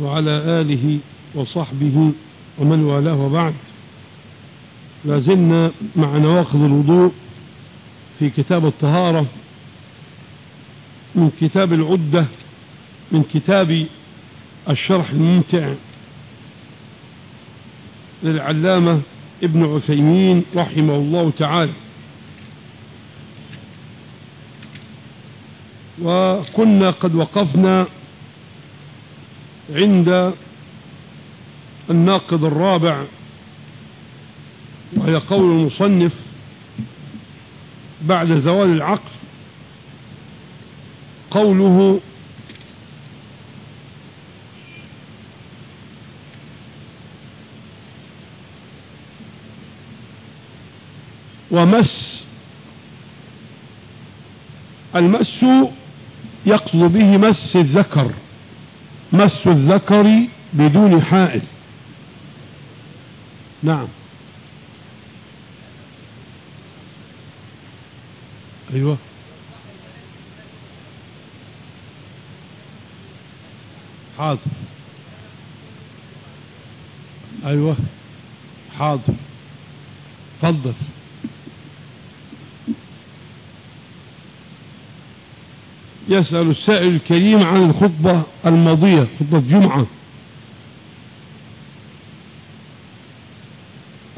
وعلى آله وصحبه ومن والاه وبعد. لازلنا مع نواقض الوضوء في كتاب الطهارة من كتاب العدة من كتاب الشرح الممتع للعلامة ابن عثيمين رحمه الله تعالى. وكنا قد وقفنا عند الناقض الرابع وهي قول المصنف بعد زوال العقل قوله ومس المس يقصد به مس الذكر. مس الذكر بدون حائل. نعم. أيوه. حاضر. أيوه. حاضر. تفضل. يسأل السائل الكريم عن الخطبة الماضية خطبة جمعة.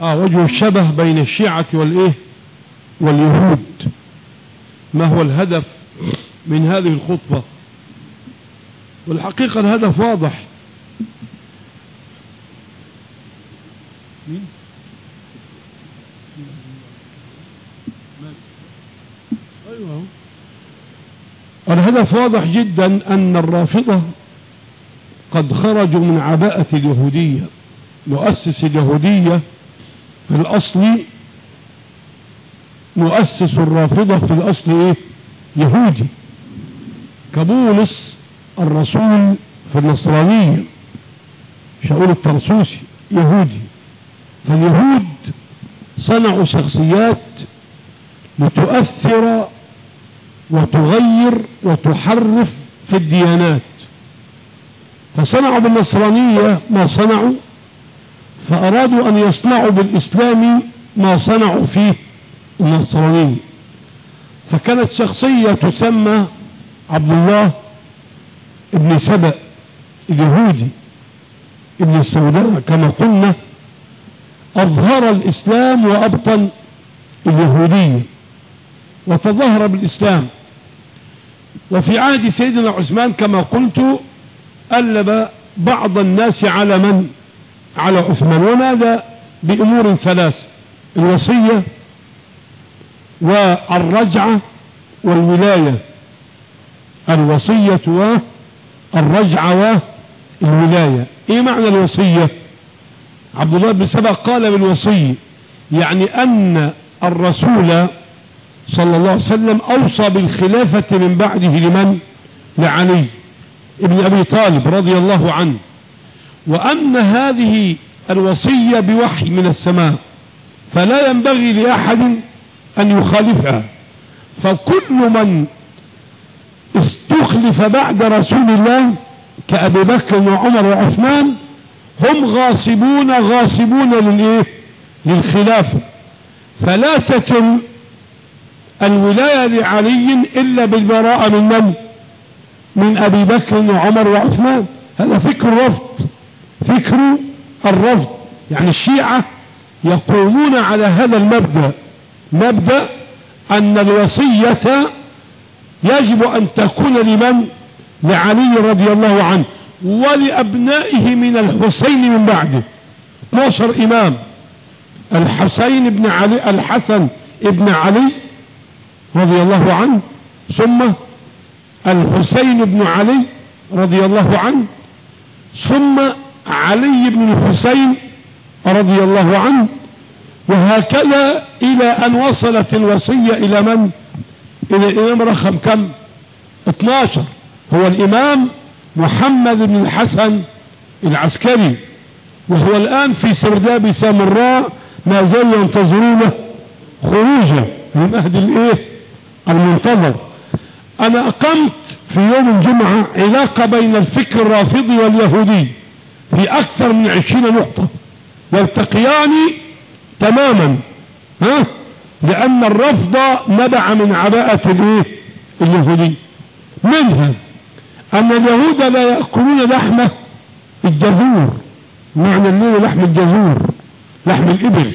آه وجه الشبه بين الشيعة والإيه؟ واليهود. ما هو الهدف من هذه الخطبة؟ والحقيقة الهدف واضح أيوة الهدف واضح جدا أن الرافضة قد خرجوا من عباءة اليهودية مؤسس اليهودية في الأصل مؤسس الرافضة في الأصل إيه؟ يهودي كبولس الرسول في النصرانية شاول الترسوسي يهودي فاليهود صنعوا شخصيات لتؤثر وتغير وتحرف في الديانات. فصنعوا بالنصرانية ما صنعوا فأرادوا أن يصنعوا بالإسلام ما صنعوا فيه النصرانية فكانت شخصية تسمى عبد الله ابن سبأ اليهودي ابن السوداء كما قلنا أظهر الإسلام وأبطن اليهودية وتظاهر بالإسلام. وفي عهد سيدنا عثمان كما قلت ألب بعض الناس على من؟ على عثمان. وماذا؟ بأمور ثلاث الوصية والرجعة والولاية. الوصية والرجعة والولاية إيه معنى الوصية؟ عبد الله بن سبق قال بالوصي يعني أن الرسول صلى الله عليه وسلم أوصى بالخلافة من بعده لمن؟ لعلي ابن أبي طالب رضي الله عنه. وأن هذه الوصية بوحي من السماء فلا ينبغي لأحد أن يخالفها. فكل من استخلف بعد رسول الله كأبي بكر وعمر وعثمان هم غاصبون غاصبون للإيه؟ للخلافة. فلا تتم الولاية لعلي إلا بالبراءة من من؟ من أبي بكر وعمر وعثمان. هذا فكر الرفض فكر الرفض. يعني الشيعة يقومون على هذا المبدأ. مبدأ أن الوصية يجب أن تكون لمن؟ لعلي رضي الله عنه. ولأبنائه من الحسين من بعده. 12 إمام. الحسين بن علي الحسن ابن علي رضي الله عنه ثم الحسين بن علي رضي الله عنه ثم علي بن الحسين رضي الله عنه وهكذا إلى أن وصلت الوصية إلى من؟ إلى الإمام رقم كم؟ 12 هو الإمام محمد بن الحسن العسكري وهو الآن في سرداب سامراء ما زال ينتظرونه خروجه من أهد الإيه؟ المنتظر. أنا أقمت في يوم الجمعة علاقة بين الفكر الرافضي واليهودي في أكثر من عشرين نقطة يلتقيان تماما ها؟ لأن الرفض نبع من عباءة الإيه؟ اليهودي. منها أن اليهود لا يأكلون لحم الجزور معنى الليل لحم الجزور لحم الإبل.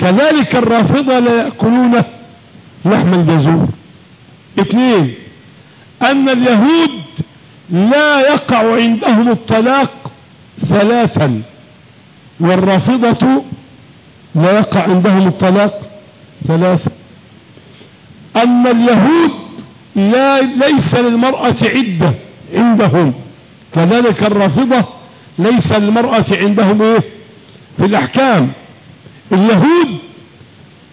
كذلك الرافضة لا يأكلون لحم الجزور. اثنين أن اليهود لا يقع عندهم الطلاق ثلاثا والرافضة لا يقع عندهم الطلاق ثلاثة أن اليهود لا ليس للمرأة عدة عندهم. كذلك الرافضة ليس للمرأة عندهم إيه؟ في الأحكام. اليهود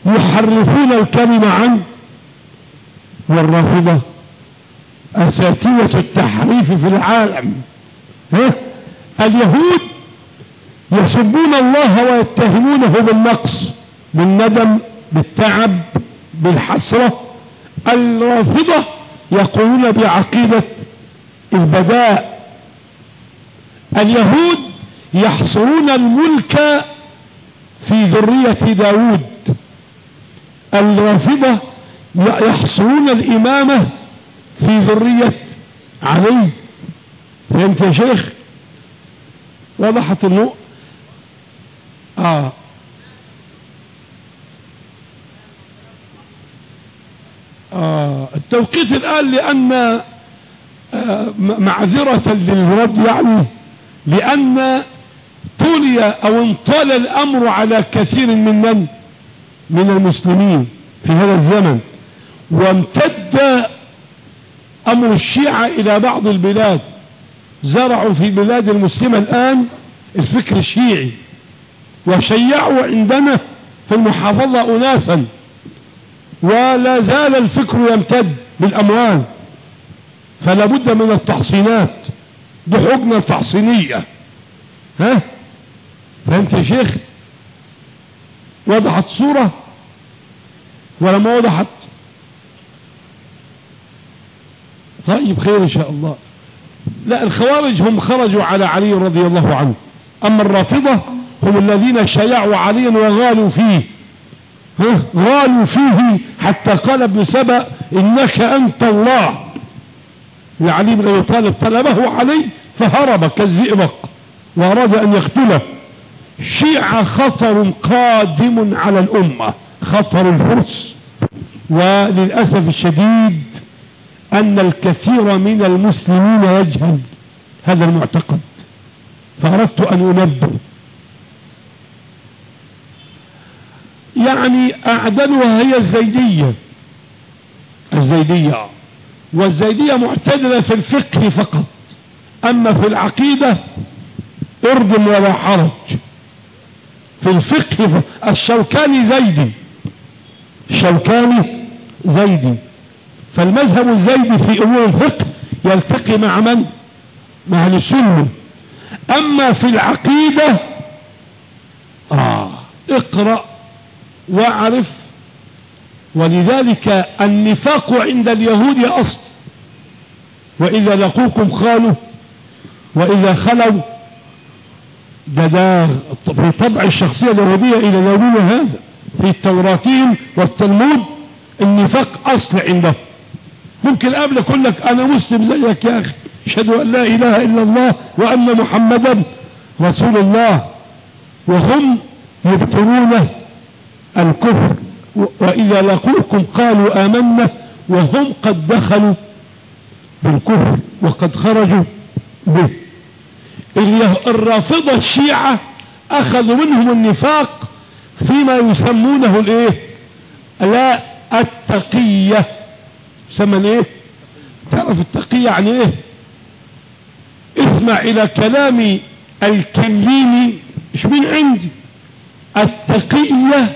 يحرفون الكلمة عن والرافضة أساتذة التحريف في العالم. ها؟ اليهود يسبون الله ويتهمونه بالنقص بالندم بالتعب بالحسرة. الرافضة يقولون بعقيدة البداء. اليهود يحصرون الملك في ذرية داود الرافضة يحصرون الإمامة في ذرية علي. فهمت يا شيخ؟ وضحت النقطة آه. آه. التوقيت الآن لأن آه معذرة للرد يعني لأن طولي أو انطال الأمر على كثير من من من المسلمين في هذا الزمن وامتد أمر الشيعة إلى بعض البلاد زرعوا في البلاد المسلمة الآن الفكر الشيعي وشيعوا عندنا في المحافظة أناسا ولا زال الفكر يمتد بالأموال فلا بد من التحصينات دي تحصينية. ها؟ فهمت يا شيخ؟ وضحت صورة؟ ولا ما وضحت طيب خير إن شاء الله. لا الخوارج هم خرجوا على علي رضي الله عنه. أما الرافضة هم الذين شيعوا عليا وغالوا فيه. غالوا فيه حتى قال ابن سبأ إنك أنت الله. لعلي بن أبي طالب طلبه علي فهرب كالزئبق وأراد أن يقتله. شيعة خطر قادم على الأمة. خطر الفرس. وللأسف الشديد أن الكثير من المسلمين يجهل هذا المعتقد. فأردت أن أنبه. يعني أعدلها هي الزيدية. الزيدية. والزيدية معتدلة في الفقه فقط. أما في العقيدة اردم ولا حرج. في الفقه الشوكاني زيدي. الشوكاني زيدي. فالمذهب الزيدي في أمور الفقه يلتقي مع من؟ مع السنة. أما في العقيدة آه اقرأ واعرف. ولذلك النفاق عند اليهود أصل. وإذا لقوكم خالوا وإذا خلوا ده في طبع الشخصية اليهودية إلى يومنا هذا. في توراتهم والتلمود النفاق أصل عندهم ممكن قبل أقول لك أنا مسلم زيك يا أخي. أشهد أن لا إله إلا الله وأن محمدا رسول الله. وهم يبطلون الكفر. وإذا لقوكم قالوا آمنا وهم قد دخلوا بالكفر وقد خرجوا به. الرافضة الشيعة أخذوا منهم النفاق فيما يسمونه الايه؟ لا التقية. يسمى الايه؟ تعرف التقية يعني إيه اسمع إلى كلام الكليني مش من عندي؟ التقية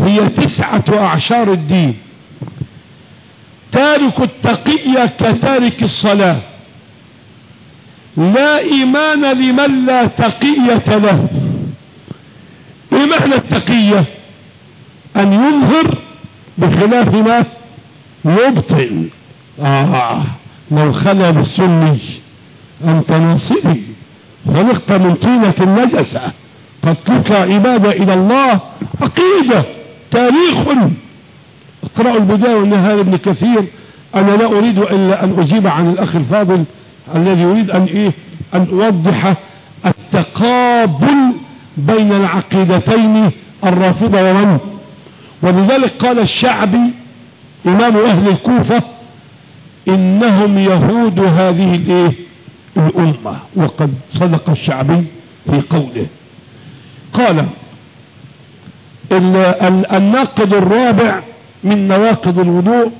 هي تسعة أعشار الدين. تارك التقية كتارك الصلاة. لا إيمان لمن لا تقية له. إيه معنى التقية أن ينظر بخلاف ما يبطل آه لو خلى بالسني أنت ناصري خلقت من طينة النجسة قتلك عبادة إلى الله عقيدة تاريخ. اقرأوا البداية والنهاية ابن كثير أنا لا أريد إلا أن أجيب عن الأخ الفاضل الذي يريد أن إيه أن أوضح التقابل بين العقيدتين الرافضة ومن؟ ولذلك قال الشعبي إمام أهل الكوفة إنهم يهود هذه الإيه؟ الأمة. وقد صدق الشعبي في قوله. قال الناقض الرابع من نواقض الوضوء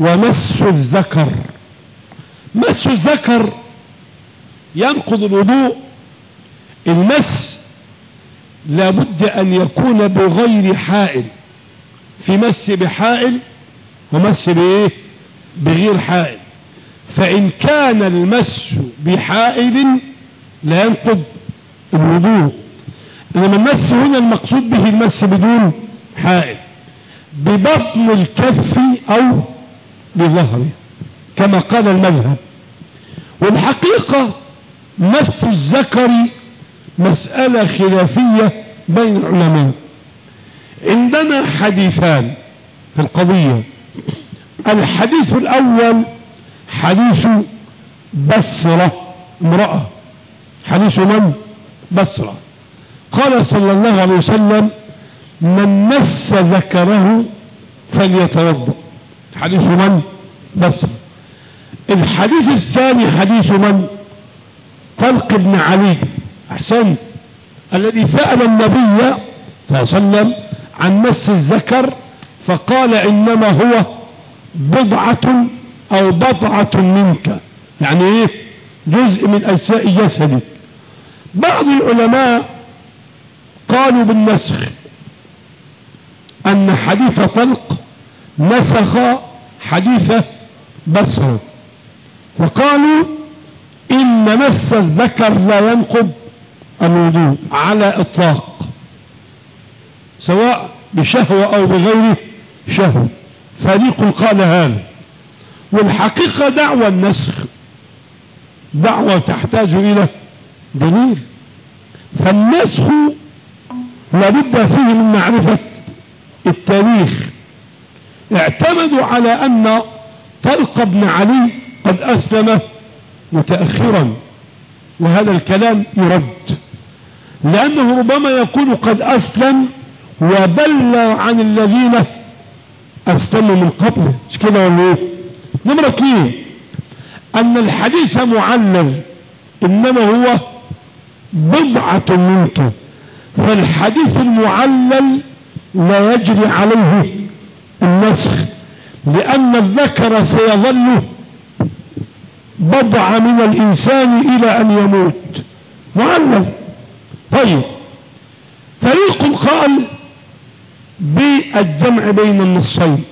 ومس الذكر. مس الذكر ينقض الوضوء المس لابد أن يكون بغير حائل. في مس بحائل ومس بايه بغير حائل. فإن كان المس بحائل لا ينقض الوضوء. إنما المس هنا المقصود به المس بدون حائل. ببطن الكف أو بظهره كما قال المذهب. والحقيقة مس الذكر مسألة خلافية بين العلماء. عندنا حديثان في القضية. الحديث الأول حديث بصرة امرأة. حديث من؟ بصرة. قال صلى الله عليه وسلم من مس ذكره فليتوضأ. حديث من؟ بصرة. الحديث الثاني حديث من؟ طلق بن علي. احسن الذي سأل النبي صلى الله عليه وسلم عن مس الذكر فقال إنما هو بضعة أو بضعة منك. يعني إيه؟ جزء من أجزاء جسدك. بعض العلماء قالوا بالنسخ أن حديث طلق نسخ حديث بصر. وقالوا إن مس الذكر لا ينقض. الوضوء على إطلاق سواء بشهوة أو بغير شهوة. فريق قال هذا. والحقيقة دعوة النسخ. دعوة تحتاج إلى دليل. فالنسخ لابد فيه من معرفة التاريخ. اعتمدوا على أن طلق بن علي قد أسلم متأخرا وهذا الكلام يرد. لأنه ربما يكون قد أسلم وبلغ عن الذين أسلموا من قبله. مش كده ولا إيه؟ نمرة اثنين أن الحديث معلل إنما هو بضعة منك فالحديث المعلل لا يجري عليه النسخ لأن الذكر سيظل بضع من الإنسان إلى أن يموت. معلل. طيب. فريق قال بالجمع بين النصين.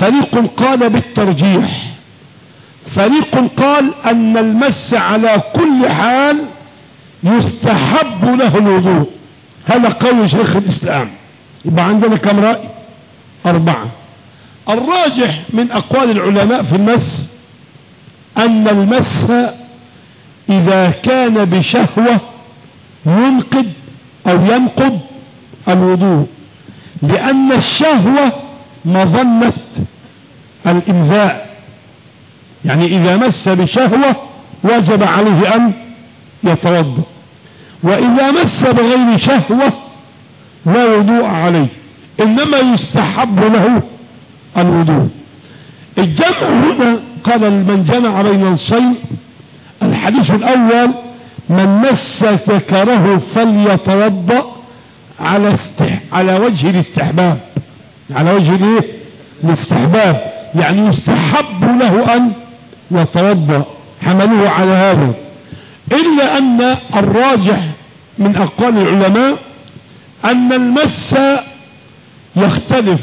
فريق قال بالترجيح. فريق قال أن المس على كل حال يستحب له الوضوء. هذا قول شيخ الإسلام. يبقى عندنا كم رأي؟ أربعة. الراجح من أقوال العلماء في المس أن المس إذا كان بشهوة ينقض أو ينقض الوضوء لأن الشهوة مظنة الإنزاء يعني إذا مس بشهوة وجب عليه أن يتوضأ. وإذا مس بغير شهوة لا وضوء عليه. إنما يستحب له الوضوء. الجمع هنا قال من جمع بين الصين الحديث الأول من مس ذكره فليتوضأ على استح... على وجه الاستحباب. على وجه الايه؟ الاستحباب. يعني يستحب له أن يتوضأ. حملوه على هذا. إلا أن الراجح من أقوال العلماء أن المس يختلف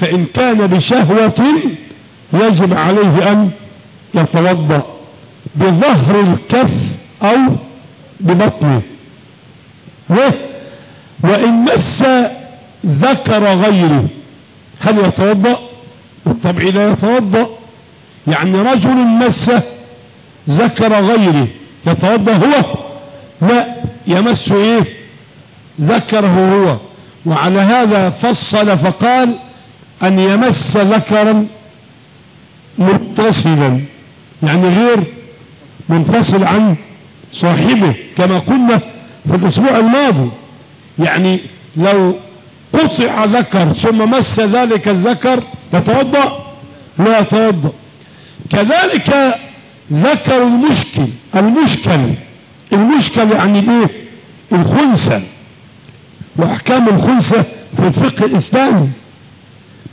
فإن كان بشهوة يجب عليه أن يتوضأ. بظهر الكف أو ببطنه. وإن مس ذكر غيره هل يتوضأ؟ بالطبع لا يتوضأ. يعني رجل مس ذكر غيره يتوضأ هو؟ لا يمس إيه؟ ذكره هو. وعلى هذا فصل فقال أن يمس ذكرا متصلا يعني غير منفصل عن صاحبه كما قلنا في الأسبوع الماضي. يعني لو قطع ذكر ثم مس ذلك الذكر يتوضا لا يتوضا كذلك ذكر المشكل المشكل المشكل يعني إيه؟ الخنثى. وأحكام الخنثى في الفقه الإسلامي.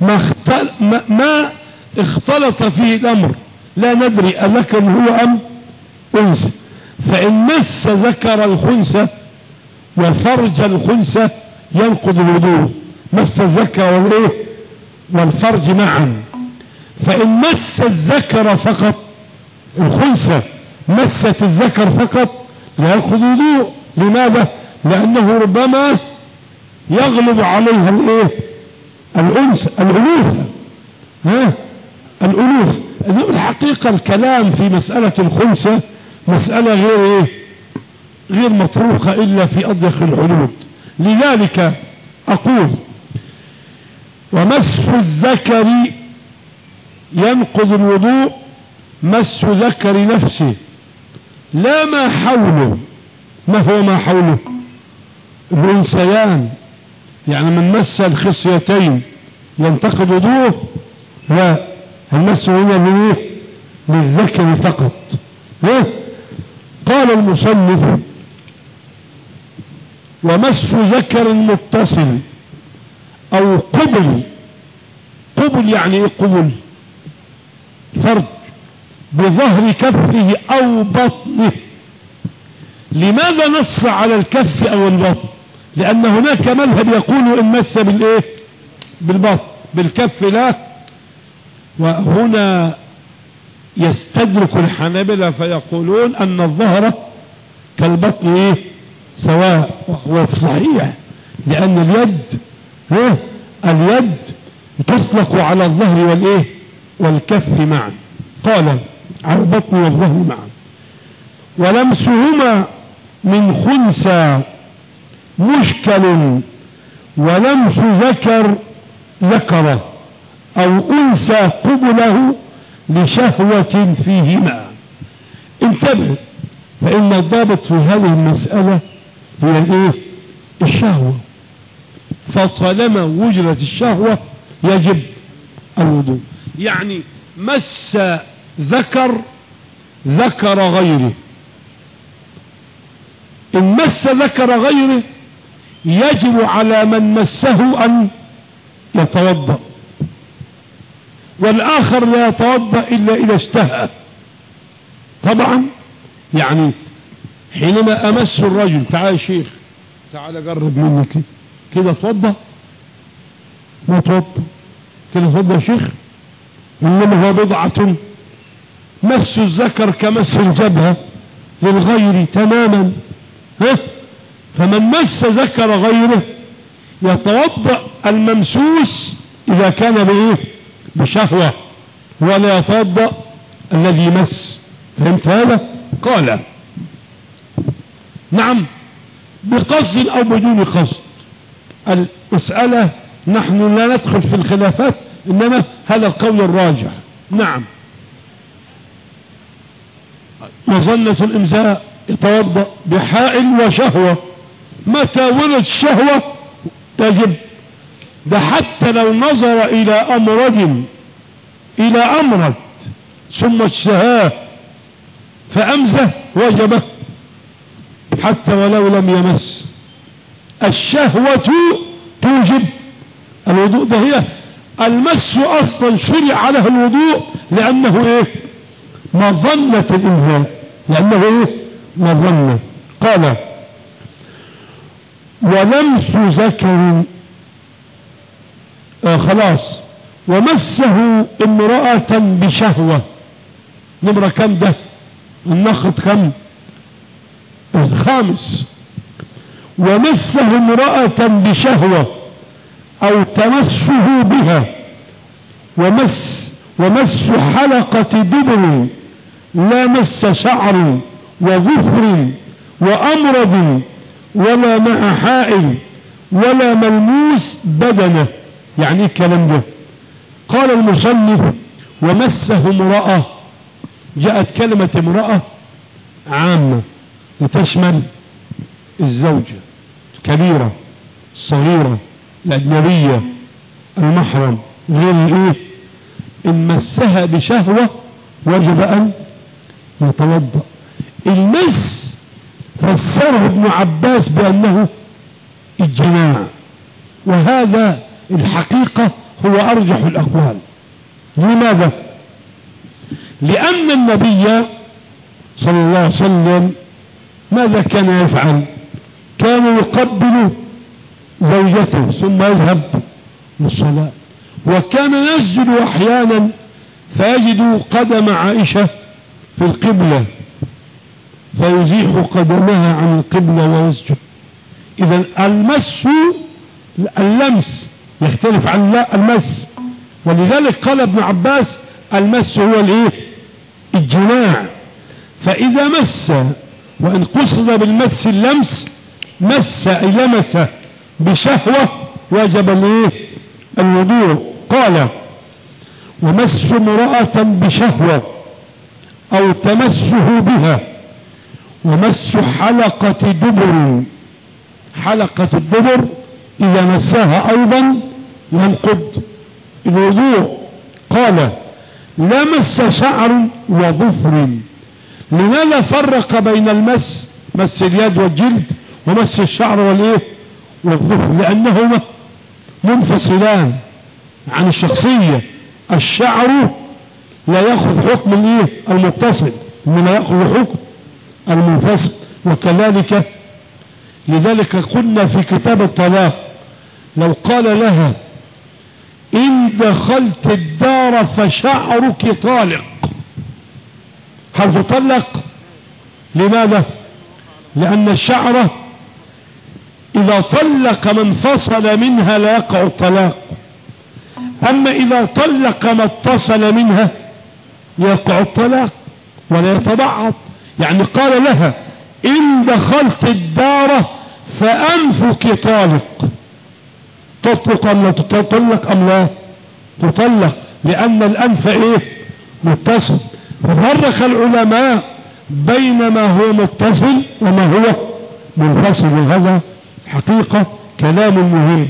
ما, اختل ما, ما اختلط فيه الأمر. لا ندري أذكر هو أم أنثى. فإن مس ذكر الخنثى وفرج الخنثى ينقض الوضوء. مس الذكر والإيه؟ والفرج معا. فإن مس الذكر فقط الخنثى مست الذكر فقط لا ينقض الوضوء. لماذا؟ لأنه ربما يغلب عليها الإيه؟ الأنس الالوف ها؟ الالوف الحقيقة الكلام في مسألة الخنثى مسألة غير إيه؟ غير مطروقة إلا في أضيق الحدود. لذلك أقول ومس الذكر ينقض الوضوء مس ذكر نفسه. لا ما حوله. ما هو ما حوله؟ الانسيان يعني من مس الخصيتين ينتقد وضوءه لا. المس هنا للذكر فقط. إيه؟ قال المصنف ومس ذكر متصل أو قبل قبل يعني إيه قبل فرد بظهر كفه أو بطنه. لماذا نص على الكف أو البطن؟ لأن هناك مذهب يقول إن مس بالإيه؟ بالبطن بالكف لا. وهنا يستدرك الحنابلة فيقولون أن الظهر كالبطن إيه سواء وهو صحيح لأن اليد ها؟ اليد تطلق على الظهر والإيه؟ والكف معا. قال على البطن والظهر معا. ولمسهما من خنثى مشكل ولمس ذكر ذكره أو أنثى قبله لشهوة فيهما. انتبه فإن الضابط في هذه المسألة هي الإيه؟ الشهوة. فطالما وجدت الشهوة يجب الوضوء. يعني مس ذكر ذكر غيره. إن مس ذكر غيره يجب على من مسه أن يتوضأ. والآخر لا يتوضا إلا إذا اشتهى. طبعا يعني حينما أمس الرجل تعال يا شيخ تعال قرب مني كده كده ما توضا كده توضا يا شيخ؟ إنما هو بضعة. مس الذكر كمس الجبهة للغير تماما. ها؟ فمن مس ذكر غيره يتوضأ الممسوس إذا كان بإيه؟ بشهوة ولا يتوضأ الذي مس. فهمت هذا؟ قال. نعم بقصد أو بدون قصد. المسألة نحن لا ندخل في الخلافات إنما هذا القول الراجح. نعم. مظنة الإمزاء يتوضأ بحائل وشهوة. متى ولد الشهوة؟ تجب. ده حتى لو نظر إلى امرد إلى امرد ثم اشتهاه فأمزه وجبه حتى ولو لم يمس. الشهوة توجب الوضوء ده هي المس أصلا شرع له الوضوء لأنه إيه؟ مظنة الانهاء لأنه إيه؟ مظنة. قال ولمس ذكر خلاص. ومسه امرأة بشهوة. نمرة كم ده؟ النخط كم؟ الخامس. ومسه امرأة بشهوة أو تمسه بها. ومس ومس حلقة دبر. لا مس شعر وظفر وأمرض ولا مع حائل ولا ملموس بدنه. يعني إيه الكلام ده. قال المصنف ومسه امرأة. جاءت كلمة امرأة عامة لتشمل الزوجة. الكبيرة الصغيرة الأجنبية المحرم. غير الايه إن مسها بشهوة وجب أن يتوضأ. المس فسره ابن عباس بأنه الجماع وهذا الحقيقة هو أرجح الأقوال. لماذا؟ لأن النبي صلى الله عليه وسلم ماذا كان يفعل؟ كان يقبل زوجته ثم يذهب للصلاة. وكان يسجد أحيانا فيجد قدم عائشة في القبلة فيزيح قدمها عن القبلة ويسجد. اذا المس اللمس يختلف عن المس. ولذلك قال ابن عباس المس هو الإيه؟ الجماع. فإذا مس وإن قصد بالمس اللمس مس أي لمس بشهوة وجب الإيه؟ الوضوء. قال ومس امرأة بشهوة أو تمسه بها. ومس حلقة دبر. حلقة الدبر إذا مساها أيضا ينقض الوضوء قال لا مس شعر وظفر. لماذا فرق بين المس مس اليد والجلد ومس الشعر والإيه؟ والظفر لأنهما منفصلان عن الشخصية. الشعر لا يأخذ حكم الإيه؟ المتصل إنما يأخذ حكم المنفصل وكذلك لذلك قلنا في كتاب الطلاق لو قال لها إن دخلت الدار فشعرك طالق. هل تطلق؟ لماذا؟ لأن الشعر إذا طلق من فصل منها لا يقع الطلاق. أما إذا طلق ما اتصل منها يقع الطلاق ولا يتبعض يعني قال لها إن دخلت الدار فأنفك طالق. تطلق ام لا تطلق أم لا؟ تطلق. لأن الأنف إيه؟ متصل. ففرق العلماء بين ما هو متصل وما هو منفصل. وهذا حقيقة كلام مهم.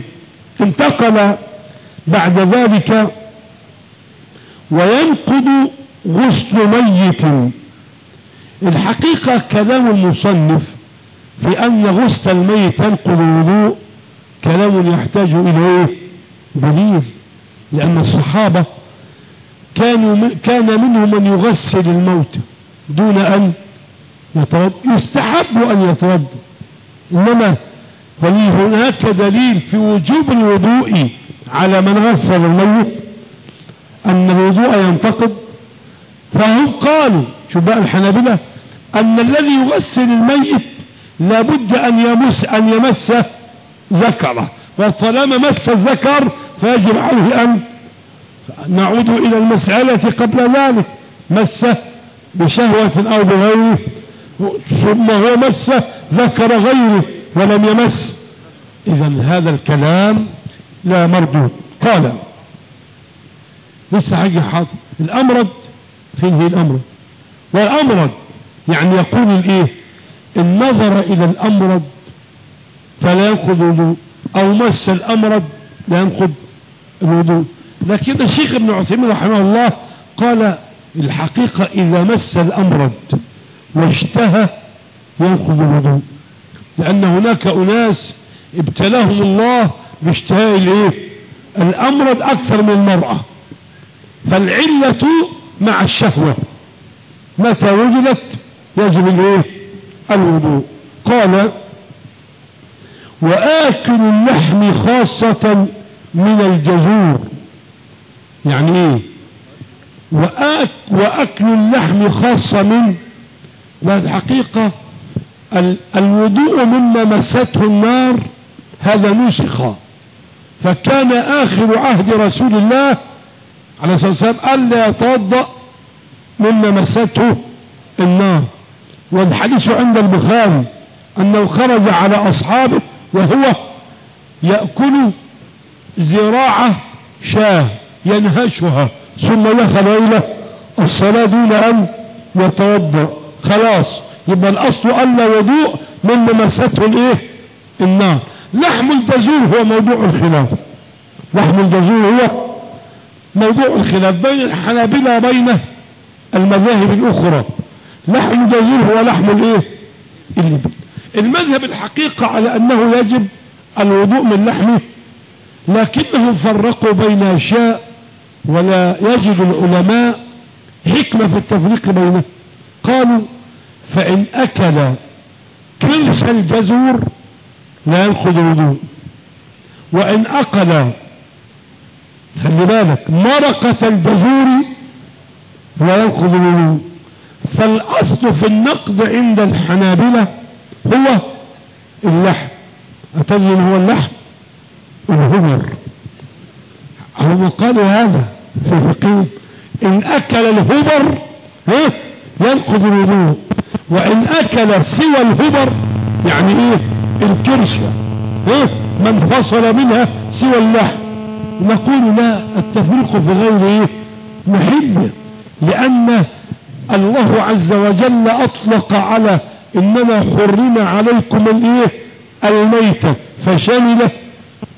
انتقل بعد ذلك وينقض غسل ميت. الحقيقة كلام المصنف في أن غسل الميت ينقض الوضوء كلام يحتاج إلى دليل لأن الصحابة كانوا كان منهم من يغسل الموت دون أن يتوضا يستحب أن يتوضا إنما هناك دليل في وجوب الوضوء على من غسل الميت أن الوضوء ينتقد فهم قالوا بقى الحنابلة أن الذي يغسل الميت لابد أن يمس أن يمس ذكره وطالما مس الذكر فيجب عليه أن نعود إلى المسألة قبل ذلك. مس بشهوة أو بغيره ثم هو مس ذكر غيره ولم يمس. اذا هذا الكلام لا مردود قال لسه حاجة حاضر. الأمرض فين هي الأمرض. والأمرض يعني يقول الإيه؟ النظر إلى الأمرض فلا ينقض وضوء أو مس الامرض لا ينقض الوضوء. لكن الشيخ ابن عثيمين رحمه الله قال الحقيقة إذا مس الامرض واشتهى ينقض الوضوء. لأن هناك أناس ابتلاهم الله باشتهاء الإيه؟ الامرض أكثر من المرأة. فالعلة مع الشهوة. متى وجدت؟ يجب الإيه؟ الوضوء. قال وآكل اللحم خاصة من الجزور يعني إيه؟ وآك وأكل اللحم خاصة من الحقيقة الوضوء مما مسته النار هذا نسخ. فكان آخر عهد رسول الله عليه الصلاة والسلام قال لا يتوضأ مما مسته النار. والحديث عند البخاري أنه خرج على أصحابه وهو يأكل زراعة شاة ينهشها ثم دخل إلى الصلاة دون أن يتوضأ. خلاص. يبقى الأصل ألا وضوء من مسته الإيه؟ النار. لحم الجزور هو موضوع الخلاف. لحم الجزور هو موضوع الخلاف بين الحنابلة وبين المذاهب الأخرى. لحم الجزور هو لحم الإيه؟ الإبل. المذهب الحقيقة على أنه يجب الوضوء من لحمه لكنهم فرقوا بين أشياء ولا يجد العلماء حكمة في التفريق بينه. قالوا فإن أكل كرش الجزور لا ينقض الوضوء وإن أكل خلي بالك مرقة الجزور لا ينقض الوضوء. فالأصل في النقد عند الحنابلة هو اللحم. أتجن هو اللحم؟ الهمر. هم قالوا هذا في فقيه إن أكل الهبر ينقض الوضوء. وإن أكل سوى الهبر يعني إيه؟ الكرشة إيه من فصل منها سوى اللحم. نقول لا التفريق في غير إيه؟ محل لأن الله عز وجل أطلق على إنما حرم عليكم الإيه؟ الميتة فشمل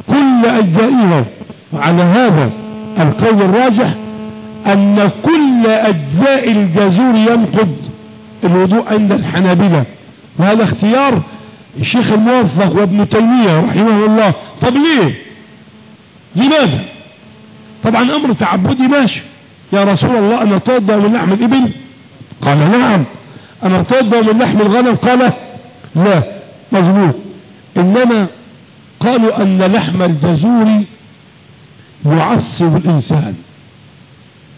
كل أجزائها على هذا القول الراجح أن كل أجزاء الجزور ينقض. الوضوء عند الحنابلة. وهذا اختيار الشيخ الموفق وابن تيمية رحمه الله. طب ليه؟ لماذا؟ طبعا أمر تعبدي ماشي. يا رسول الله أنا اتوضا من لحم الابل قال نعم. أنا اتوضا من لحم الغنم؟ قال لا مظبوط إنما قالوا أن لحم الجزور يعصب الإنسان.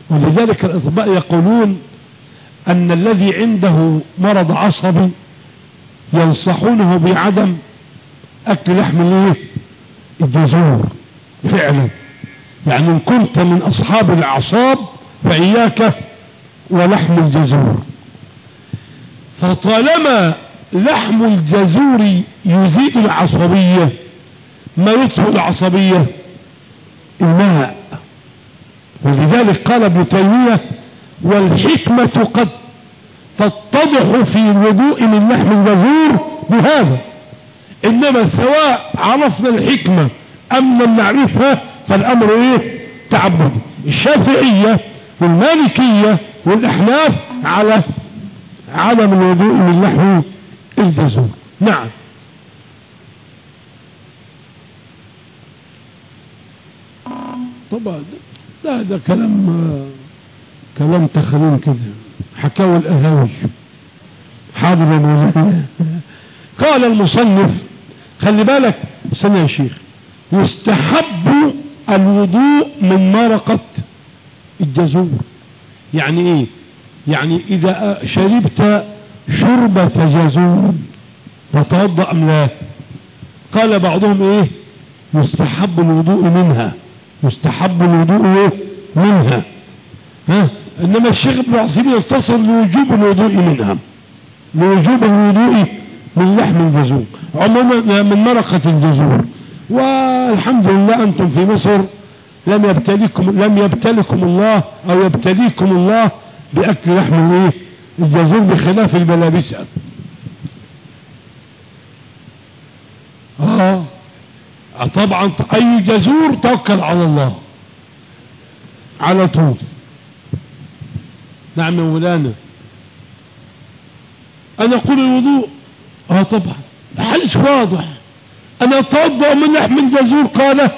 ولذلك الأطباء يقولون أن الذي عنده مرض عصبي ينصحونه بعدم أكل لحم الجزور. فعلا. يعني إن كنت من أصحاب الأعصاب فإياك ولحم الجزور. فطالما لحم الجزور يزيد العصبية ما يطفئ العصبية الماء ولذلك قال ابن تيمية والحكمة قد تتضح في الوضوء من لحم الجزور بهذا إنما سواء عرفنا الحكمة أم لم نعرفها فالأمر إيه؟ تعبد الشافعية والمالكية والأحناف على عدم الوضوء من لحم الجزور نعم. طبعا ده ده كلام كلام تخرين كده. حكاوي الأهاوي. حاضر مولانا. قال المصنف خلي بالك استنى يا شيخ يستحب الوضوء من مرقة الجزور. يعني إيه؟ يعني إذا شربت شربة جزور وتوضأ أم لا؟ قال بعضهم إيه؟ يستحب الوضوء منها. يستحب الوضوء منها. ها؟ إنما الشيخ ابن عثيمين يقتصر لوجوب الوضوء منها. لوجوب الوضوء من لحم الجزور عموما من مرقة الجزور والحمد لله أنتم في مصر. لم يبتليكم لم يبتلكم الله أو يبتليكم الله باكل لحم الايه الجزور بخلاف الملابسة آه. طبعا أي جزور توكل على الله. على طول. نعم يا مولانا. أنا أقول الوضوء. آه طبعا. الحديث واضح. أنا أتوضأ من لحم الجزور قال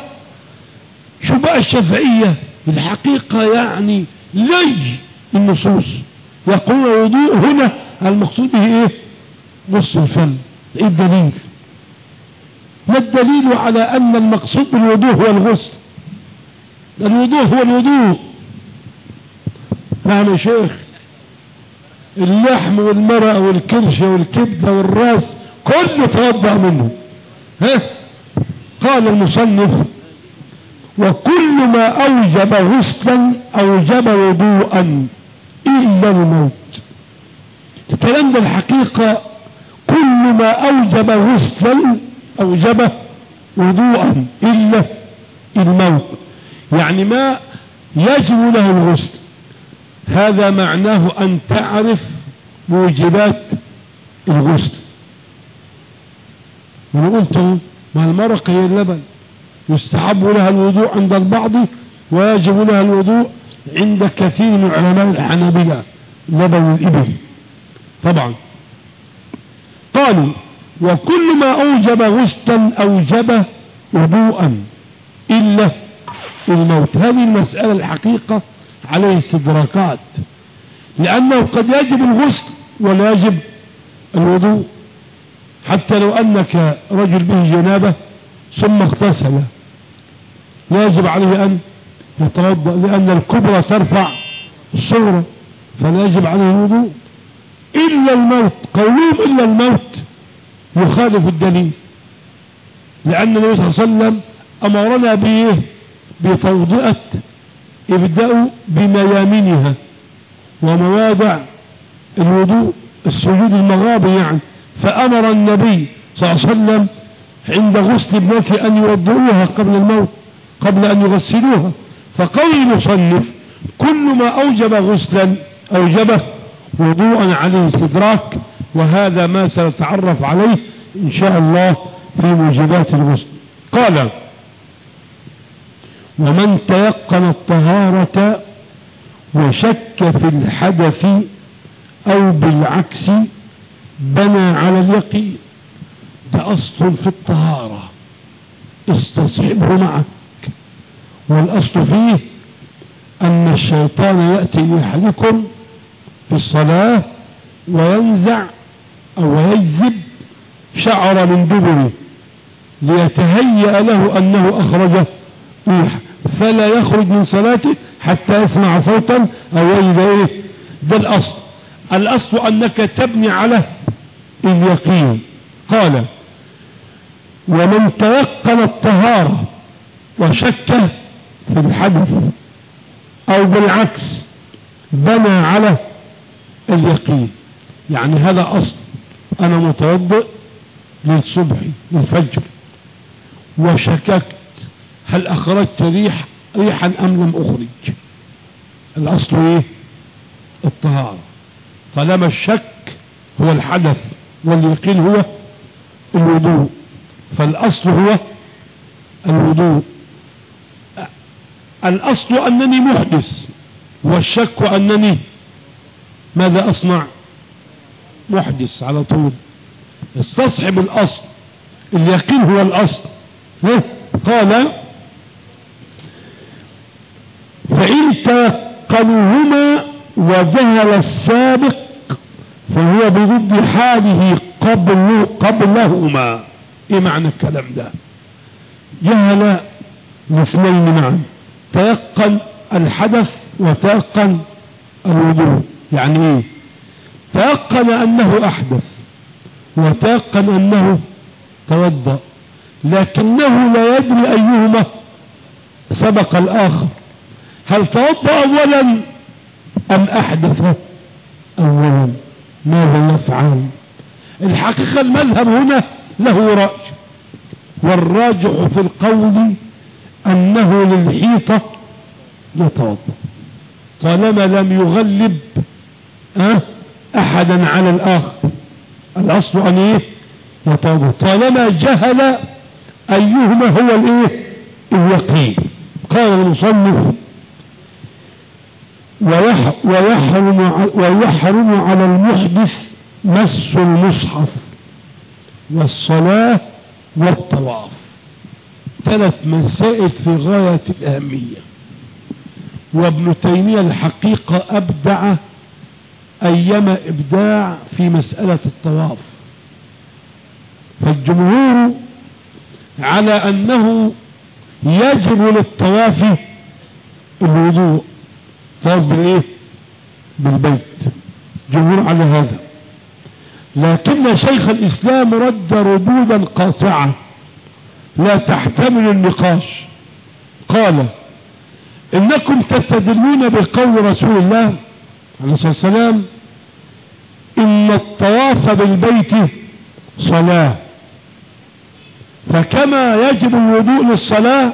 شو بقى الشافعية. الحقيقة يعني لي النصوص. يقول الوضوء هنا. المقصود به إيه؟ نص الفم. إيه الدليل؟ ما الدليل على أن المقصود بالوضوء هو الغسل؟ الوضوء هو الوضوء. يا شيخ اللحم والمرأة والكرشة والكبدة والراس كله توضع منه. ها؟ قال المصنف وكل ما أوجب غسلا أوجب وضوءا. إلا الموت. الكلام ده الحقيقة كل ما أوجب غسلا أوجب وضوءا إلا الموت. يعني ما يجب له الغسل. هذا معناه أن تعرف موجبات الغسل. وأنا قلت ما المرق هي اللبن؟ يستحب لها الوضوء عند البعض ويجب لها الوضوء عند كثير من علماء الحنابلة لبن الإبل. طبعا. قالوا وكل ما أوجب غسلا أوجب وضوءا إلا الموت. هذه المسألة الحقيقة عليه استدراكات. لأنه قد يجب الغسل ولا يجب الوضوء. حتى لو أنك رجل به جنابة ثم اغتسل يجب عليه أن يتوضأ لأن الكبرى ترفع الصغرى فلا يجب عليه الوضوء. إلا الموت قولهم إلا الموت يخالف الدليل. لأن النبي صلى الله عليه وسلم أمرنا به بتوضئة ابدأوا بميامنها ومواضع الوضوء السجود المغابي يعني. فأمر النبي صلى الله عليه وسلم عند غسل ابنته أن يوضئوها قبل الموت قبل أن يغسلوها. فقول المصنف كل ما أوجب غسلا أوجبه وضوءا عليه استدراك وهذا ما سنتعرف عليه إن شاء الله في موجبات الغسل. قال ومن تيقن الطهارة وشك في الحدث أو بالعكس بنى على اليقين ده أصل في الطهارة استصحبه معك. والأصل فيه أن الشيطان يأتي لأحدكم في الصلاة وينزع أو يجذب شعر من دبره ليتهيأ له أنه أخرج ريح فلا يخرج من صلاته حتى يسمع صوتا أو يجد إيه؟ ده الأصل. الأصل أنك تبني على اليقين. قال ومن تيقن الطهارة وشك في الحدث أو بالعكس بنى على اليقين. يعني هذا أصل. أنا متوضئ للصبح للفجر. وشككت. هل أخرجت ريح ريحا أم لم أخرج؟ الأصل إيه؟ الطهارة. طالما الشك هو الحدث واليقين هو الوضوء. فالأصل هو الوضوء. الأصل أنني محدث والشك أنني ماذا أصنع؟ محدث على طول. استصحب الأصل. اليقين هو الأصل. قال فإن تيقنوهما وجهل السابق فهو بضد حاله قبل قبلهما. إيه معنى الكلام ده؟ جهل مثلين معا. تيقن الحدث وتيقن الوضوء يعني إيه؟ تيقن أنه أحدث وتيقن أنه توضأ لكنه لا يدري أيهما سبق الآخر. هل توضأ اولا أم أحدث اولا؟ ماذا يفعل الحقيقة المذهب هنا له رأي والراجح في القول أنه للحيطة يتوضا طالما لم يغلب أحدا على الآخر. الأصل أن إيه؟ يتوضا طالما جهل أيهما هو الإيه؟ اليقين. قال المصنف ويحرم, ويحرم على المحدث مس المصحف والصلاة والطواف. ثلاث مسائل في غاية الأهمية. وابن تيمية الحقيقة أبدع أيما إبداع في مسألة الطواف. فالجمهور على أنه يجب للطواف الوضوء. طواف بالإيه بالبيت. جمهور على هذا. لكن شيخ الإسلام رد ردودا قاطعة لا تحتمل النقاش. قال إنكم تستدلون بقول رسول الله عليه الصلاة والسلام إن الطواف بالبيت صلاة. فكما يجب الوضوء للصلاة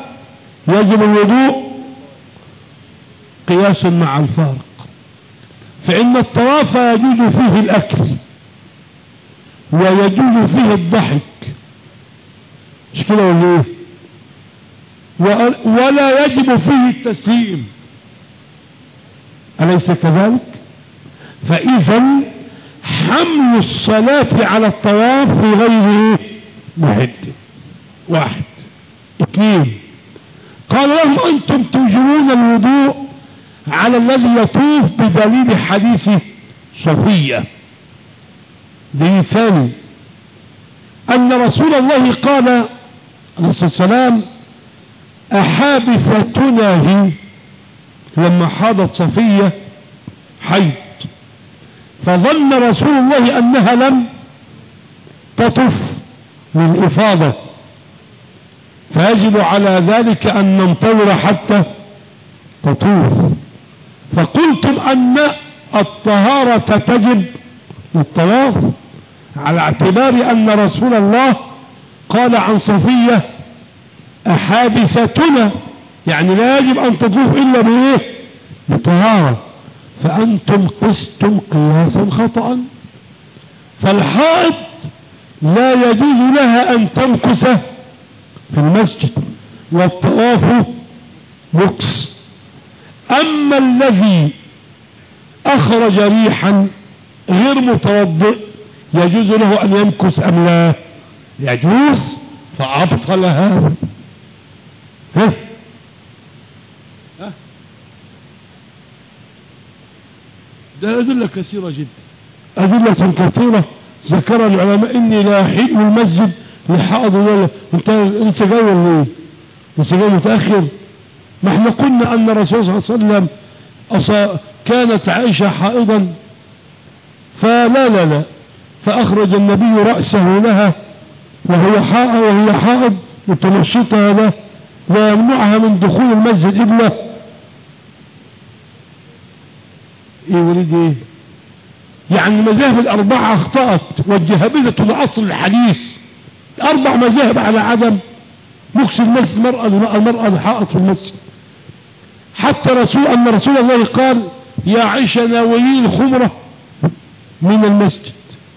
يجب الوضوء قياس مع الفارق. فإن الطواف يجوز فيه الأكل ويجوز فيه الضحك مش كده ولا إيه ولا يجب فيه التسليم أليس كذلك فإذا حمل الصلاة على الطواف في غيره واحد واحد اثنين قال لهم أنتم تجرون الوضوء على الذي يطوف بدليل حديث صفية دليل ثاني أن رسول الله قال عليه الصلاة والسلام أحابثتنا هي لما حاضت صفية حيض. فظن رسول الله أنها لم تطف للإفاضة فيجب على ذلك أن ننتظر حتى تطوف. فقلتم أن الطهارة تجب للطواف على اعتبار أن رسول الله قال عن صفية أحابستنا يعني لا يجب أن تطوف إلا بإيه بطهارة فأنتم قستم قياسا خطأ فالحائط لا يجوز لها أن تمكث في المسجد والطواف مكس أما الذي أخرج ريحا غير متوضئ يجوز له أن يمكث أم لا؟ يجوز فأبطل هذا. ها ده أدلة كثيرة جدا. أدلة كثيرة. ذكر العلماء إني لا أحيل المسجد لحائض ولا انت انت جاي ولا انت جاي متأخر. ما إحنا قلنا أن الرسول صلى الله عليه وسلم كانت عائشة حائضا. فلا لا لا. فأخرج النبي رأسه لها وهي حائض وهي حائض متنشطة له لا يمنعها من دخول المسجد إلا إيه وليد إيه؟ يعني المذاهب الأربعة أخطأت والجهابذة العصر الحديث. أربع مذاهب على عدم مكس المسجد المرأة المرأة الحائط في المسجد. حتى رسول أن رسول الله قال يا عائشة ناويين الخمرة من المسجد.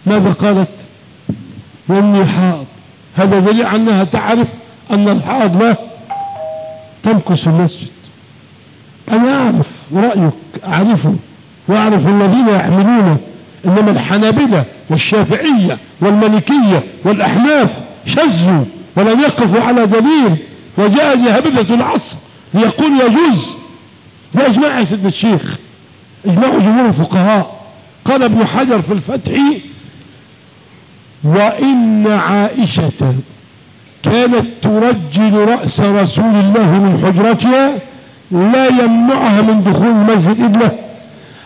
ماذا قالت؟ وأني حائط هذا دليل عنها تعرف أن الحائط لا تمكس المسجد. أنا أعرف رأيك أعرفه وأعرف الذين يحملونه إنما الحنابلة والشافعية والملكية والأحناف شزوا ولم يقفوا على دليل وجاء جهبذة العصر ليقول يجوز. ده يا سيدنا الشيخ إجماع جمهور الفقهاء. قال ابن حجر في الفتح وإن عائشة كانت ترجل رأس رسول الله من حجرتها لا يمنعها من دخول المسجد إلا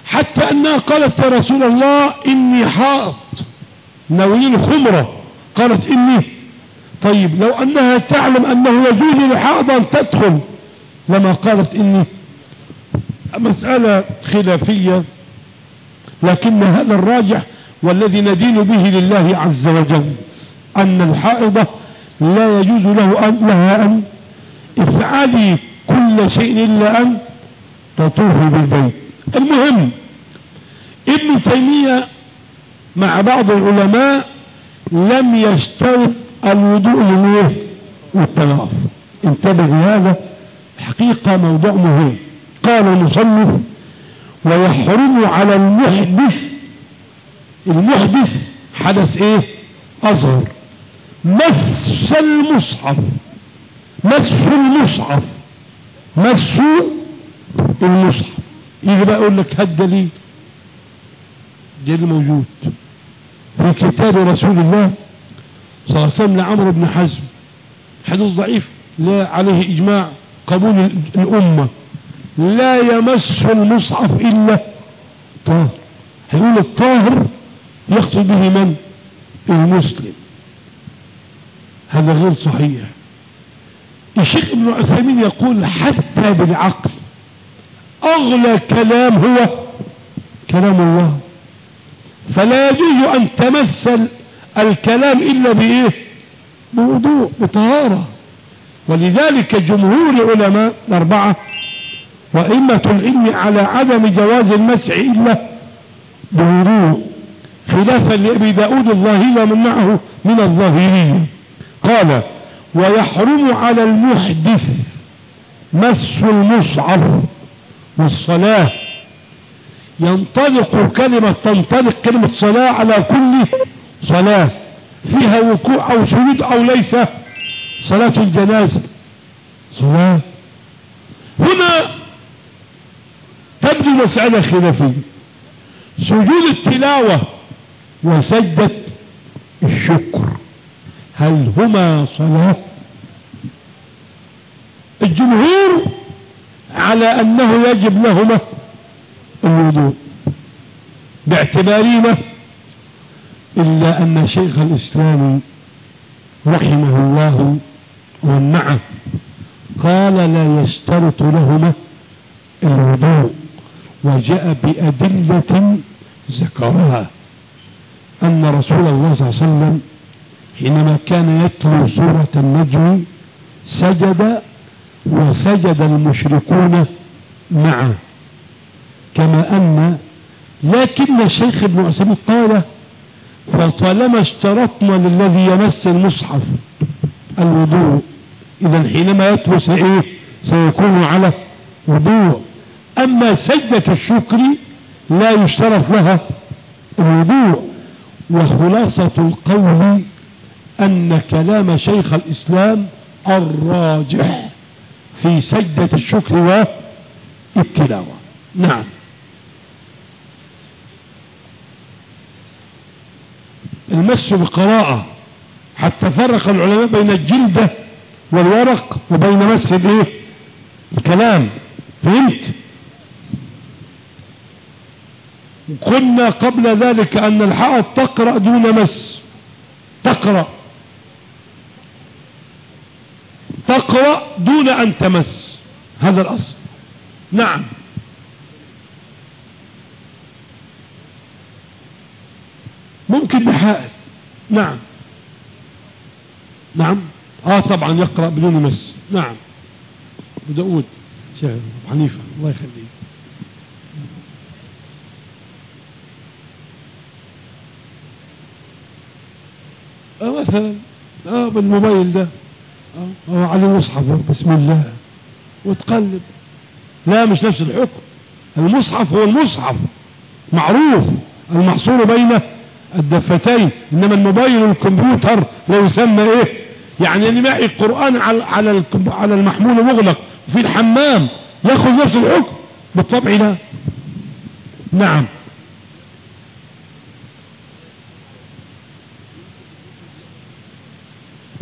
حتى أنها قالت يا رسول الله إني حائط. ناويين خمرة قالت إني. طيب لو أنها تعلم أنه يجوز لحائض أن تدخل لما قالت إني. مسألة خلافية لكن هذا الراجح والذي ندين به لله عز وجل أن الحائضة لا يجوز له أن لها أن افعلي كل شيء إلا أن تطوفي بالبيت. المهم ابن تيمية مع بعض العلماء لم يشترط الوضوء للوه والطواف انتبه لهذا حقيقة موضوع مهم. قال المصنف ويحرم على المحدث المحدث حدث إيه؟ اصغر مس المصحف. مس المصحف. مس المصحف. يجي بقى يقول لك هاد دليل دليل موجود. في كتاب رسول الله صلى الله عليه وسلم لعمرو بن حزم. حديث ضعيف. لا عليه إجماع. قبول الأمة. لا يمس المصحف إلا طاهر. هيقول الطاهر؟ يقصد به من؟ المسلم. هذا غير صحيح. الشيخ ابن عثيمين يقول حتى بالعقل أغلى كلام هو كلام الله. فلا يجوز أن تمثل الكلام إلا بإيه؟ بوضوء بطهارة. ولذلك جمهور العلماء الأربعة وأئمة العلم على عدم جواز المسح إلا بوضوء. خلافا لأبي داود الظاهري معه من الظاهرين. قال ويحرم على المحدث مس المصعب والصلاة. ينطلق كلمة تنطلق كلمة صلاة على كل صلاة. فيها وقوع أو سجود أو ليس. صلاة الجنازة. صلاة. هنا تبدو مسألة خلافية. سجود التلاوة وسجدة الشكر. هل هما صلاة؟ الجمهور على أنه يجب لهما الوضوء باعتبارهما إلا أن شيخ الإسلام رحمه الله ومن معه قال لا يشترط لهما الوضوء وجاء بأدلة ذكرها. أن رسول الله صلى الله عليه وسلم حينما كان يتلو سورة النجم سجد وسجد المشركون معه. كما أن لكن الشيخ ابن عثيمين قال فطالما اشترطنا للذي يمس المصحف الوضوء إذا حينما يتلو سإيه سيكون على وضوء أما سجدة الشكر لا يشترط لها الوضوء. وخلاصة القول أن كلام شيخ الإسلام الراجح في سجدة الشكر والتلاوة نعم. المس بقراءة حتى فرق العلماء بين الجلدة والورق وبين مس الإيه؟ الكلام. فهمت؟ قلنا قبل ذلك أن الحائط تقرأ دون مس. تقرأ. تقرأ دون أن تمس. هذا الأصل. نعم. ممكن بحائل نعم. نعم. آه طبعا يقرأ بدون مس. نعم. أبو داود شيخ حنيفة الله يخليه آه مثلا آه بالموبايل ده. آه, آه على المصحف بسم الله. وتقلب. لا مش نفس الحكم. المصحف هو المصحف. معروف. المحصور بين الدفتين. إنما الموبايل والكمبيوتر لا يسمى إيه؟ يعني أنا معي القرآن على على على المحمول مغلق في الحمام يأخذ نفس الحكم. بالطبع لا. نعم.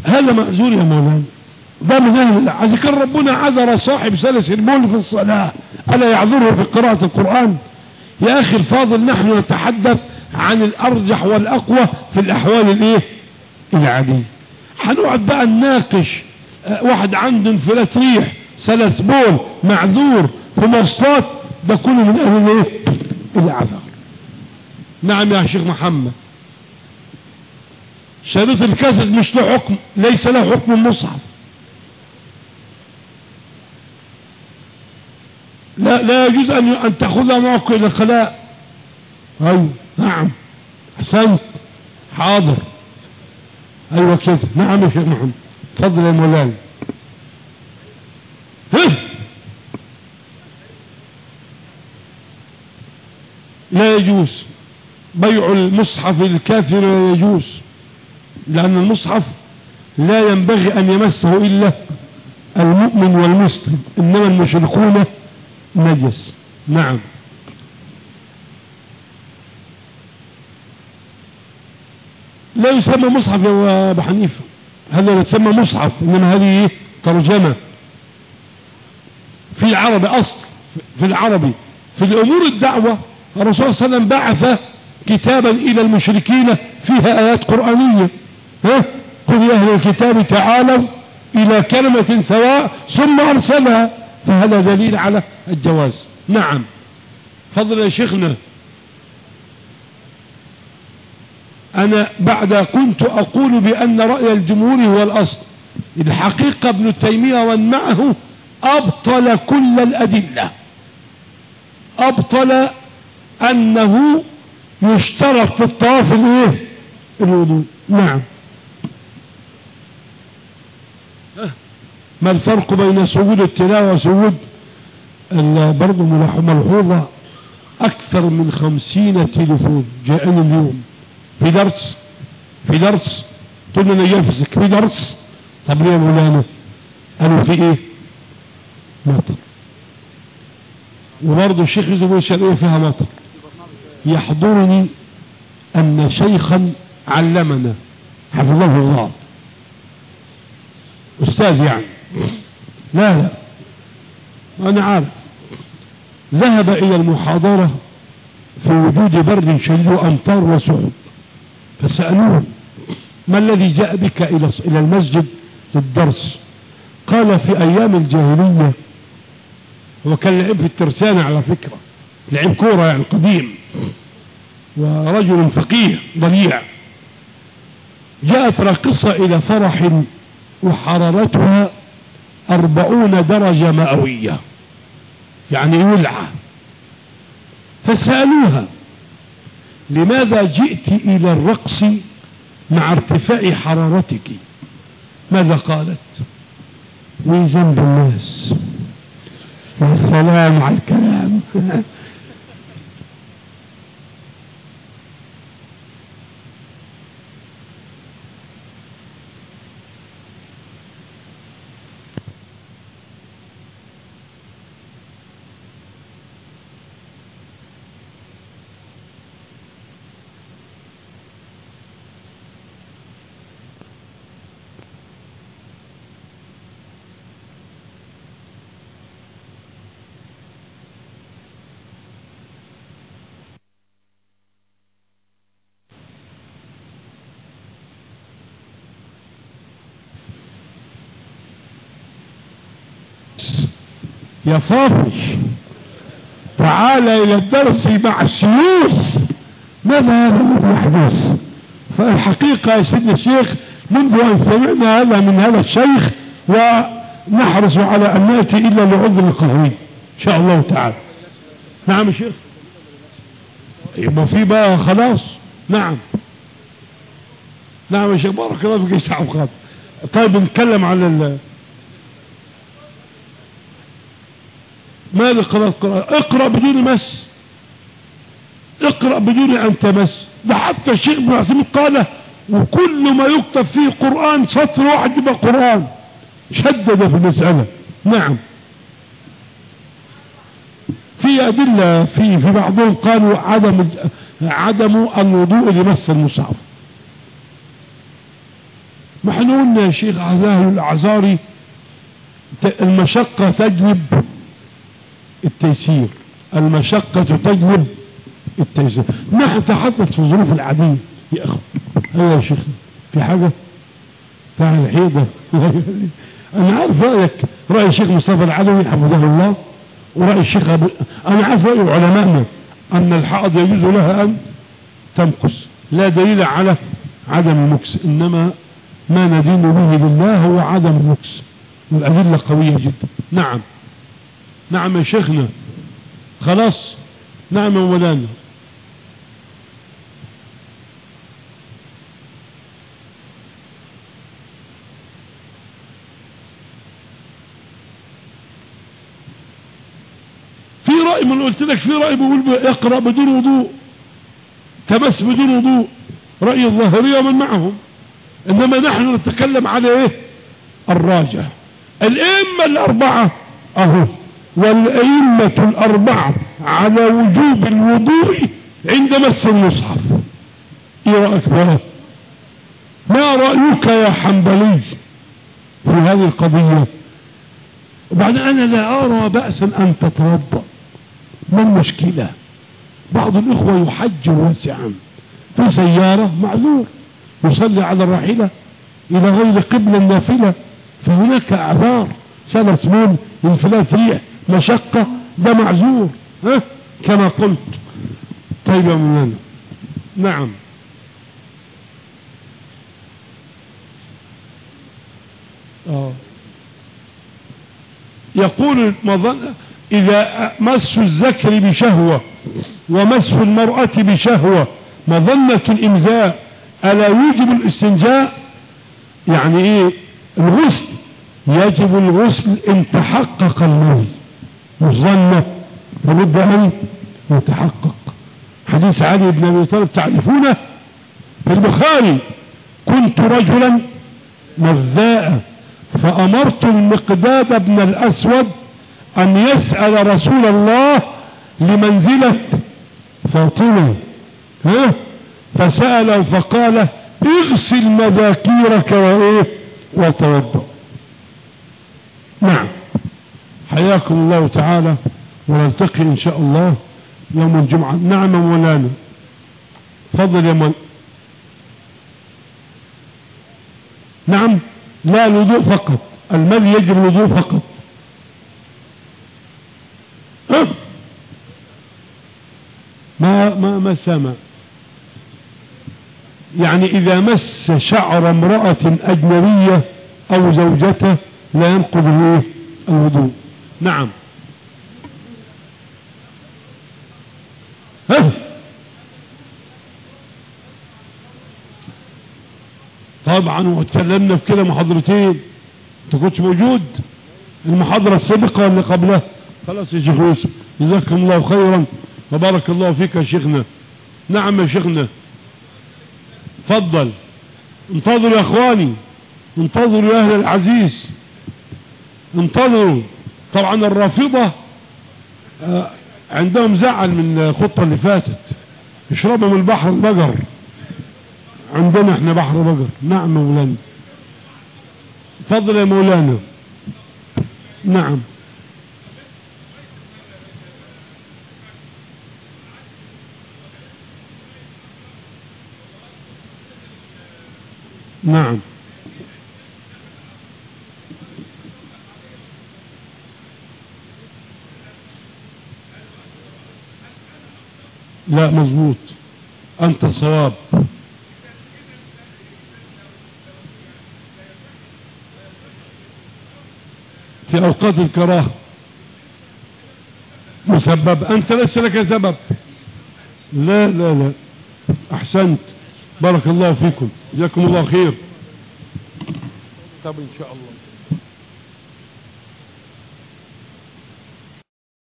هذا مأزور يا مولانا؟ ده من أهل اذا كان ربنا عذر صاحب سلس البول في الصلاة. ألا يعذره في قراءة القرآن؟ يا أخي الفاضل نحن نتحدث عن الأرجح والأقوى في الأحوال الإيه؟ العادية هنقعد بقى نناقش آه واحد عنده انفلات ريح سلس بول معذور في مواصلات ده كله من أهل الإيه؟ العذر نعم يا شيخ محمد. شريط الكاسد مش له حكم ليس له حكم المصحف لا لا يجوز أن أن تاخذها معك إلى الخلاء. أيوه نعم. احسنت حاضر. أيوه كده. نعم يا شيخ محمد. تفضل يا مولانا لا يجوز. بيع المصحف الكافر لا يجوز. لأن المصحف لا ينبغي أن يمسه إلا المؤمن والمسلم إنما المشركون نجس نعم. لا يسمى مصحف يا ابو حنيفة. هذا لا يسمى مصحف؟ إنما هذه ترجمة. في العربي أصل في العربي. في الأمور الدعوة الرسول صلى الله عليه وسلم بعث كتابا إلى المشركين فيها ايات قرآنية. ها قل يا أهل الكتاب تعالوا إلى كلمة سواء ثم أرسلها. فهذا دليل على الجواز. نعم. فضل يا شيخنا. أنا بعد كنت أقول بأن رأي الجمهور هو الأصل. الحقيقة ابن تيمية ومن معه أبطل كل الأدلة. أبطل أنه يشترط في الطواف الوضوء. نعم. ما الفرق بين سجود التلاوة وسجود برضه ملحوظة؟ أكثر من خمسين تليفون جاءني اليوم. في درس؟ في درس؟ قلت له يفزك في درس؟ طب ليه مولانا؟ قالوا في إيه؟ مطر. وبرضه الشيخ يوسف الشرقية فيها مطر؟ يحضرني أن شيخا علمنا. حفظه الله. أستاذ يعني. لا لا أنا عارف. ذهب إلى المحاضرة في وجود برد شديد وأمطار وسحب فسألوه ما الذي جاء بك إلى المسجد للدرس قال في أيام الجاهلية. هو كان لعب في الترسانة على فكرة. لعب كورة يعني قديم. ورجل فقيه ضليع. جاءت راقصة إلى فرح وحرارتها أربعون درجة مئوية. يعني يولعة فسألوها لماذا جئت إلى الرقص مع ارتفاع حرارتك؟ ماذا قالت؟ من ذنب الناس. والسلام على الكلام. يا تعال إلى الدرس مع الشيوخ. ماذا هذا الذي يحدث فالحقيقة يا سيدنا الشيخ منذ أن سمعنا هذا من هذا الشيخ ونحرص على أن نأتي إلا لعذر القهوي إن شاء الله تعالى. نعم يا شيخ؟ يبقى في بقى خلاص؟ نعم. نعم يا شيخ بارك الله فيك يا طيب نتكلم على ماذا قراءة قراءة اقرأ بدون مس. اقرأ بدون أن تمس. ده حتى الشيخ ابن عثيمين قال وكل ما يكتب فيه قرآن سطر واحد يبقى قرآن. شدد في المسألة. نعم. في أدلة في في بعضهم قالوا عدم عدم الوضوء لمس المصحف ما إحنا قلنا يا شيخ عزاه الأعذاري المشقة تجلب التيسير. المشقة تجلب التيسير. نحن نتحدث في الظروف العادية يا أخي؟ أيوة يا شيخ في حاجة؟ تعال الحيدة أنا عارف رأيك. رأي الشيخ مصطفى العلوي حفظه الله ورأي الشيخ أبو أنا عارف رأي علمائنا أن الحائض يجوز لها أن تنقص. لا دليل على عدم المكس إنما ما ندين به لله هو عدم المكس. والأدلة قوية جدا. نعم. نعم يا شيخنا. خلاص. نعم مولانا. في رأي من قلت لك في رأي بيقول اقرأ بدون وضوء. تمس بدون وضوء. رأي الظاهرية من معهم. إنما نحن نتكلم على إيه؟ الراجع الأئمة الأربعة أهو. والأئمة الأربعة على وجوب الوضوء عند مس المصحف. إيه رأيك بقى ما رأيك يا حنبلي في هذه القضية؟ وبعد أنا لا أرى بأسا أن تتوضأ. ما المشكلة؟ بعض الإخوة يحج واسعا. في سيارة معذور. يصلي على الراحلة. إلى غير قبل النافلة فهناك أعذار. سنة سموم انفلات ريح. مشقة ده معذور ها؟ كما قلت. طيب يا مولانا. نعم. آه. يقول إذا مس الذكر بشهوة ومس المرأة بشهوة مظنة الإمزاء ألا يوجب الاستنجاء؟ يعني إيه؟ الغسل. يجب الغسل إن تحقق الموت. ظنه لابد أن يتحقق حديث علي بن أبي طالب تعرفونه؟ في البخاري كنت رجلا مذاء فأمرت المقداد بن الأسود أن يسأل رسول الله لمنزلة فاطمة. ها؟ فسأله فقال اغسل مذاكيرك وإيه؟ وتوضأ. نعم. حياكم الله تعالى ونلتقي إن شاء الله يوم الجمعة. نعم مولانا فضل يا مولانا نعم لا الوضوء فقط. المذي يجب الوضوء فقط؟ ما ما ما سمع يعني إذا مس شعر امرأة أجنبية أو زوجته لا ينقض الايه الوضوء. نعم. ها؟ طبعا واتكلمنا في كده محاضرتين انت كنتش موجود المحاضرة السابقة اللي قبلها؟ خلاص يا شيخ يوسف جزاكم الله خيرا. وبارك الله فيك يا شيخنا. نعم يا شيخنا. تفضل. انتظروا يا اخواني. انتظروا يا أهل العزيز. انتظروا. طبعا الرافضة آه، عندهم زعل من الخطة اللي فاتت. يشربوا من البحر البقر. عندنا إحنا بحر بقر نعم مولانا. تفضل يا مولانا. نعم. نعم. لا مظبوط أنت صواب. في أوقات الكراهة. مسبب. أنت ليس لك سبب. لا لا لا. أحسنت. بارك الله فيكم. جزاكم الله خير. طب إن شاء الله.